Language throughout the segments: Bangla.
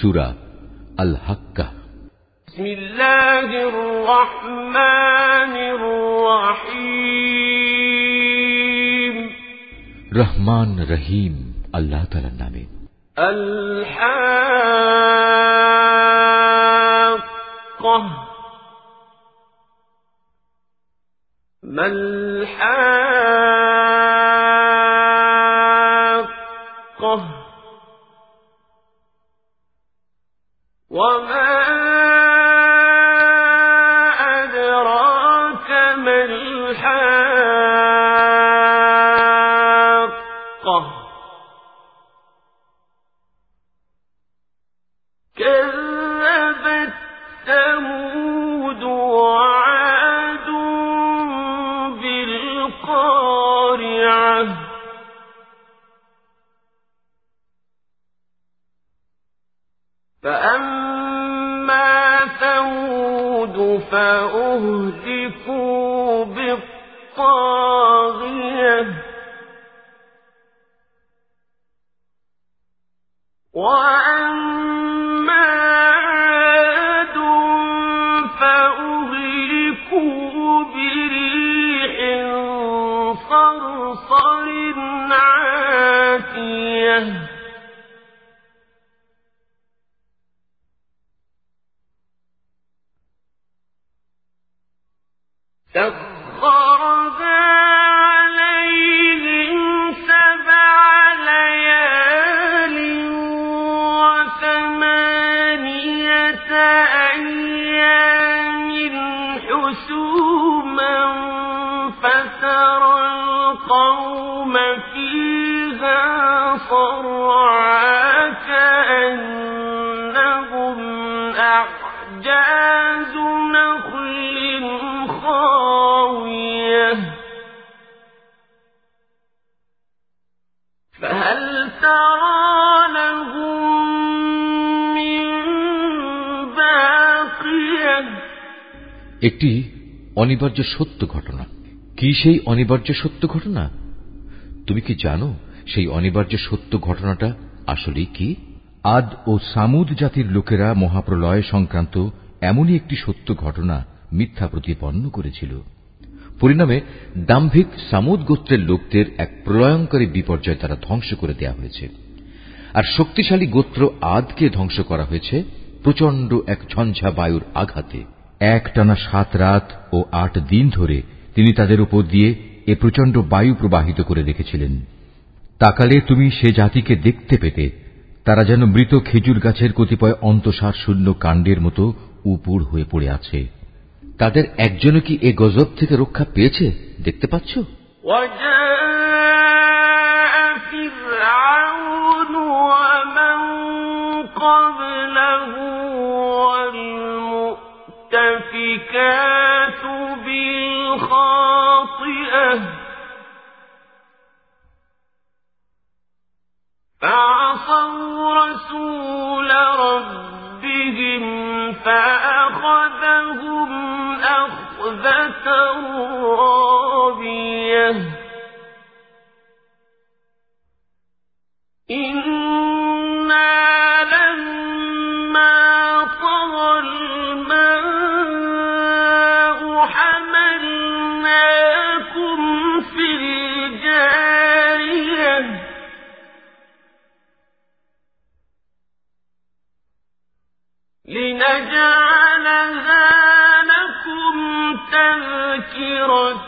سورة الحقة. بسم الله الرحمن الرحيم. رحمن رحيم. الله تعالى نامي الحاقة. ما الحاقة؟ الحاقة صرعا كأنهم أعجاز نخل خاوية فهل ترى لهم من باقية একটি অনিবার্য সত্য ঘটনা কি সেই অনিবার্য সত্য ঘটনা তুমি কি জানো সেই অনিবার্য সত্য ঘটনাটা আসলে কি? আদ ও সামুদ জাতির লোকেরা মহাপ্রলয় সংক্রান্ত এমনই একটি সত্য ঘটনা মিথ্যা প্রতিপন্ন করেছিল। পরিণামে দাম্ভিক সামুদ গোত্রের লোকদের এক প্রলয়ঙ্করী বিপর্যয় তারা ধ্বংস করে দেয়া হয়েছে। আর শক্তিশালী গোত্র আদকে ধ্বংস করা হয়েছে প্রচণ্ড এক ঝঞ্ঝা বায়ুর আঘাতে। একটানা সাত রাত ও আট দিন ধরে তিনি তাদের উপর দিয়ে এ প্রচণ্ড বায়ু প্রবাহিত করে রেখেছিলেন। তাকালে তুমি সে জাতিকে দেখতে পেতে তারা যেন মৃত খেজুর গাছের কতিপয় অন্তঃসার শূন্য কাণ্ডের মতো উপুড় হয়ে পড়ে আছে তাদের একজনও কি এ গজব থেকে রক্ষা পেয়েছে দেখতে পাচ্ছ وجاء فرعون ومن قبله والمؤتفكات بالخاطئة رسول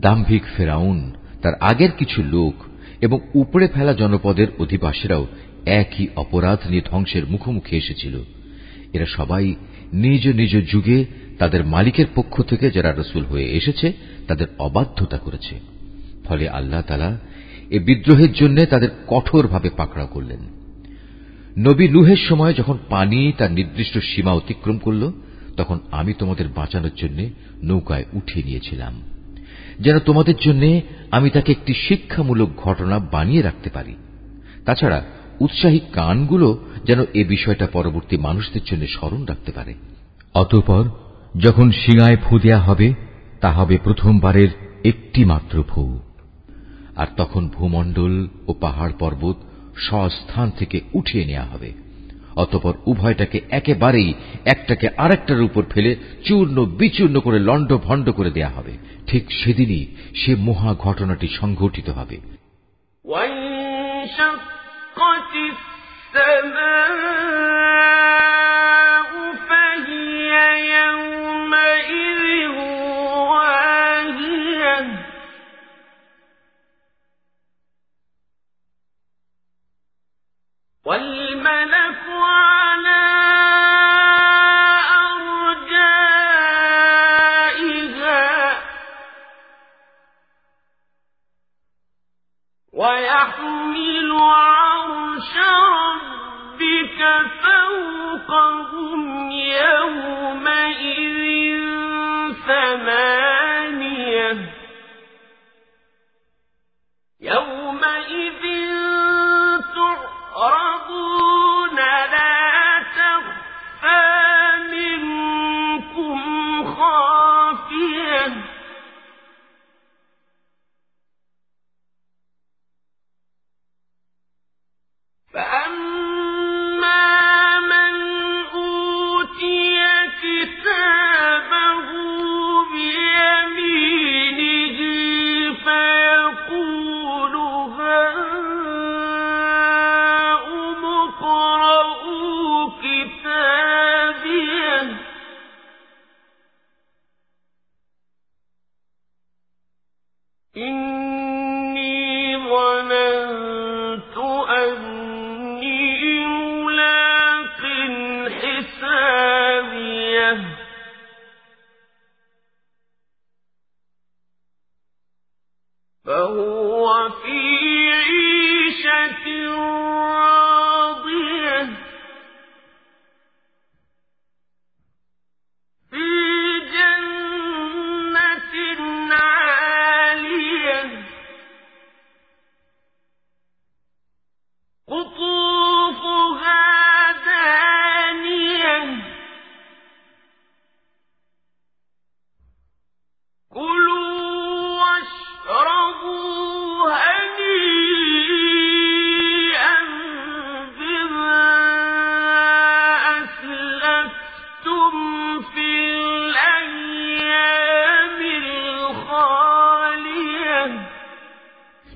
দাম্ভিক ফেরাউন, তার আগের কিছু লোক এবং উপড়ে ফেলা জনপদের অধিবাসীরাও একই অপরাধ নিয়ে ধ্বংসের মুখোমুখি এসেছিল। এরা সবাই নিজ নিজ যুগে তাদের মালিকের পক্ষ থেকে যারা রসুল হয়ে এসেছে, তাদের অবাধ্যতা করেছে। ফলে আল্লাহ তালা এ বিদ্রোহের জন্য তাদের কঠোরভাবে পাকড়াও করলেন। নবী নুহের সময় যখন পানি তার নির্দিষ্ট সীমা অতিক্রম করল, তখন আমি তোমাদের বাঁচানোর জন্য নৌকায় উঠিয়ে নিয়েছিলাম। যেন তোমাদের জন্য আমি তাকে একটি শিক্ষামূলক ঘটনা বানিয়ে রাখতে পারি। তাছাড়া উৎসাহী কানগুলো যেন এ বিষয়টা পরবর্তী মানুষদের জন্য স্মরণ রাখতে পারে। অতঃপর যখন সিঙায় ফু দেয়া হবে, তা হবে প্রথমবারের একটি মাত্র ফু। আর তখন ভূমণ্ডল ও পাহাড় পর্বত স্বস্থান থেকে উঠিয়ে নেওয়া হবে। অতপর উভয়টাকে একেবারেই একটাকে আরেকটার উপর ফেলে চূর্ণ বিচূর্ণ করে লণ্ড ভণ্ড করে দেয়া হবে ঠিক সেদিনই সে মহা ঘটনাটি সংঘটিত হবে والملك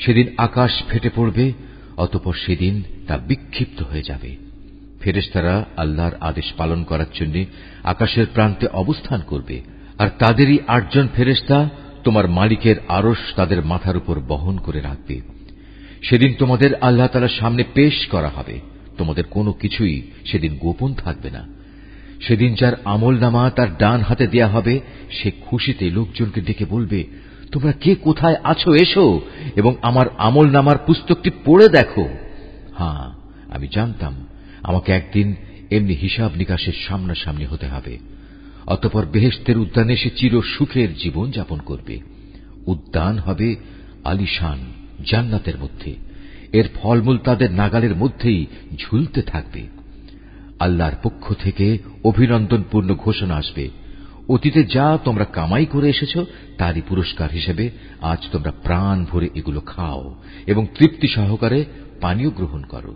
সেদিন আকাশ ফেটে পড়বে, অতপর সেদিন তা বিক্ষিপ্ত হয়ে যাবে। ফেরেশতারা আল্লাহর আদেশ পালন করার জন্য আকাশের প্রান্তে অবস্থান করবে, আর তাদেরই আটজন ফেরেশতা তোমার মালিকের আরস তাদের মাথার উপর বহন করে রাখবে। সেদিন তোমাদের আল্লাহ তালার সামনে পেশ করা হবে, তোমাদের কোনো কিছুই সেদিন গোপন থাকবে না। সেদিন যার আমল নামা তার ডান হাতে দেয়া হবে, সে খুশিতে লোকজনকে ডেকে বলবে তোমরা কে কোথায় আছো, এসো এবং আমার আমল নামার পুস্তকটি পড়ে দেখো। হ্যাঁ আমি জানতাম আমাকে একদিন এমনি হিসাব নিকাশের সামনাসামনি হতে হবে। অতপর বেহেস্তের উদ্যানে সে চির সুখের জীবন যাপন করবে। উদ্যান হবে আলিশান, জান্নাতের মধ্যে। এর ফলমূল তাদের নাগালের মধ্যেই ঝুলতে থাকবে। আল্লাহর পক্ষ থেকে অভিনন্দনপূর্ণ ঘোষণা আসবে। অতীতে যা তোমরা কামাই করে এসেছ, তারই পুরস্কার হিসেবে আজ তোমরা প্রাণ ভরে এগুলো খাও এবং তৃপ্তি সহকারে পানীয় গ্রহণ করো।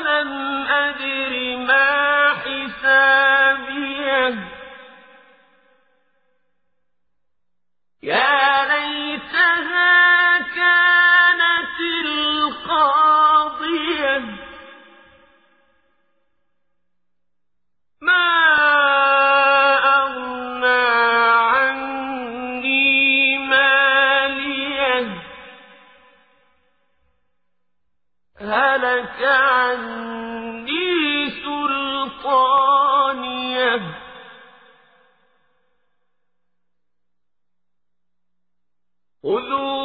ولن أدري ما حسابيه خذوه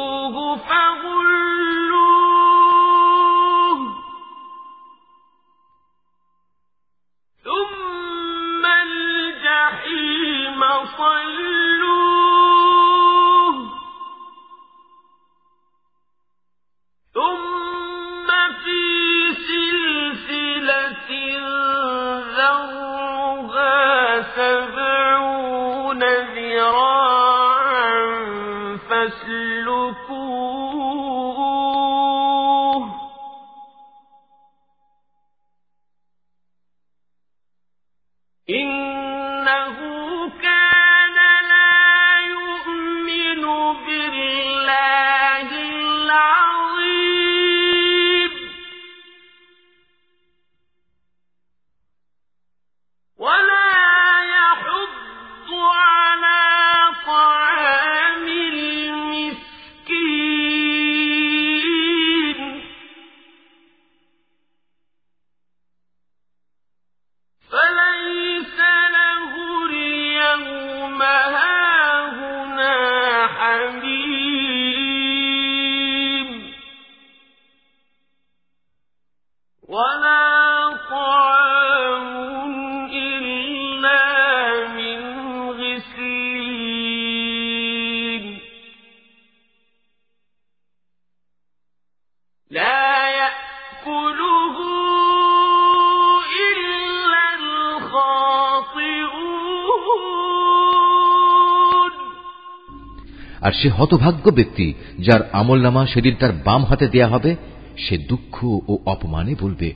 আর সে হতভাগ্য ব্যক্তি যার আমল নামা সেদিন তার বাম হাতে দেয়া হবে, সে দুঃখ ও অপমানে বলবে,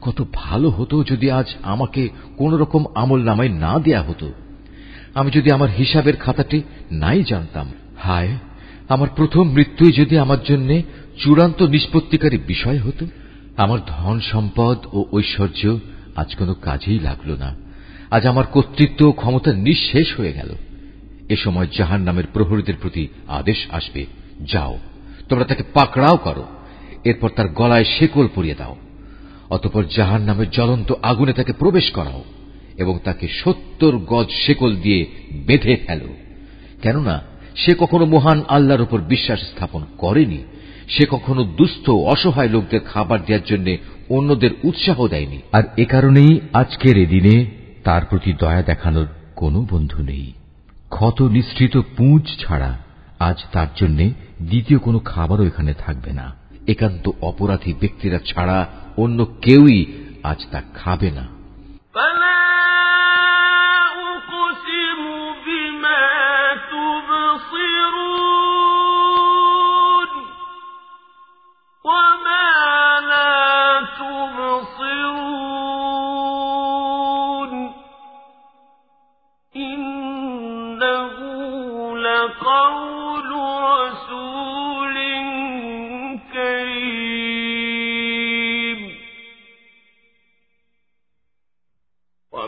কত ভালো হতো যদি আজ আমাকে কোন রকম আমল নামায় না দেয়া হতো। আমি যদি আমার হিসাবের খাতাটি নাই জানতাম। হায়, আমার প্রথম মৃত্যুই যদি আমার জন্য চূড়ান্ত নিষ্পত্তিকারী বিষয় হতো। আমার ধন সম্পদ ও ঐশ্বর্য আজ কোনো কাজেই লাগল না। আজ আমার কর্তৃত্ব ও ক্ষমতা নিঃশেষ হয়ে গেল। এ সময় জাহান নামের প্রহরীদের প্রতি আদেশ আসবে। যাও, তোমরা তাকে পাকড়াও করো, এরপর তার গলায় শেকল পরিয়ে দাও। অতপর জাহান নামের জ্বলন্ত আগুনে তাকে প্রবেশ করাও এবং তাকে সত্তর গজ শেকল দিয়ে বেঁধে ফেলো। কেননা, সে কখনো মহান আল্লাহর উপর বিশ্বাস স্থাপন করেনি, সে কখনো দুস্থ অসহায় লোকদের খাবার দেওয়ার জন্য অন্যদের উৎসাহ দেয়নি। আর এ কারণেই আজকের এ দিনে তার প্রতি দয়া দেখানোর কোনো বন্ধু নেই। ক্ষত নিঃসৃত পুঁজ ছাড়া আজ তার জন্য দ্বিতীয় কোনো খাবারও এখানে থাকবে না। একান্ত অপরাধী ব্যক্তিরা ছাড়া অন্য কেউই আজ তা খাবে না।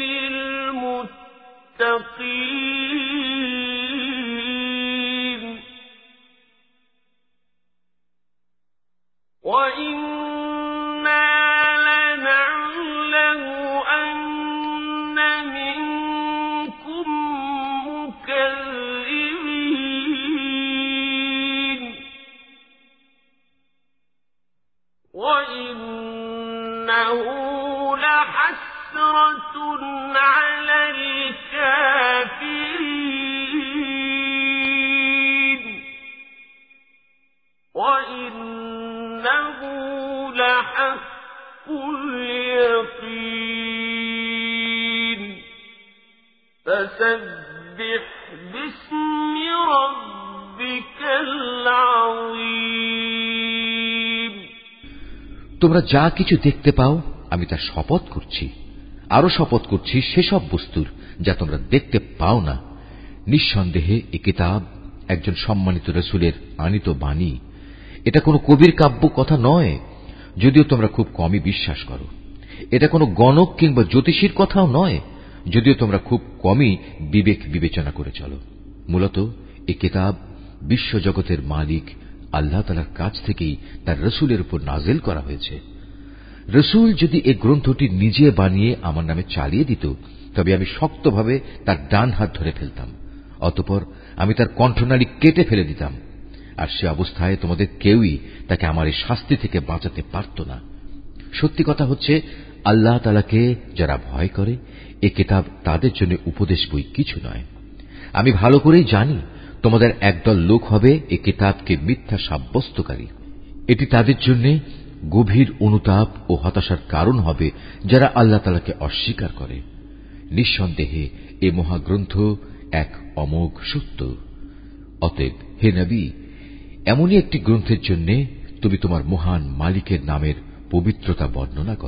للمتقين তোমরা যা কিছু দেখতে পাও, আমি তার শপথ করছি। আরও শপথ করছি সেসব বস্তুর যা তোমরা দেখতে পাও না। নিঃসন্দেহে এ কিতাব একজন সম্মানিত রসুলের আনিত বাণী। এটা কোনো কবির কাব্য কথা নয়, যদিও তোমরা খুব কমই বিশ্বাস করো। এটা কোনো গণক কিংবা জ্যোতিষীর কথাও নয়, যদিও তোমরা খুব কমই বিবেক বিবেচনা করে চলো। মূলত এ কিতাব বিশ্বজগতের মালিক আল্লাহ তালার কাছ থেকেই তার রসুলের উপর নাজেল করা হয়েছে। রসুল যদি এ গ্রন্থটি নিজে বানিয়ে আমার নামে চালিয়ে দিত, তবে আমি শক্তভাবে তার ডান হাত ধরে ফেলতাম। অতপর আমি তার কণ্ঠনালী কেটে ফেলে দিতাম। আর সে অবস্থায় তোমাদের কেউই তাকে আমার এই শাস্তি থেকে বাঁচাতে পারত না। সত্যি কথা হচ্ছে, আল্লাহ তালাকে যারা ভয় করে, এ কেতাব তাদের জন্য উপদেশ বই কিছু নয়। আমি ভালো করেই জানি তোমাদের একদল লোক হবে এ কিতাবকে মিথ্যা সাব্যস্তকারী। এটি তাদের জন্য গভীর অনুতাপ ও হতাশার কারণ হবে যারা আল্লাহ তালাকে অস্বীকার করে। নিঃসন্দেহে এ মহাগ্রন্থ এক অমোঘ সত্য। অতএব হে নবী, এমনই একটি গ্রন্থের জন্য তুমি তোমার মহান মালিকের নামের পবিত্রতা বর্ণনা করো।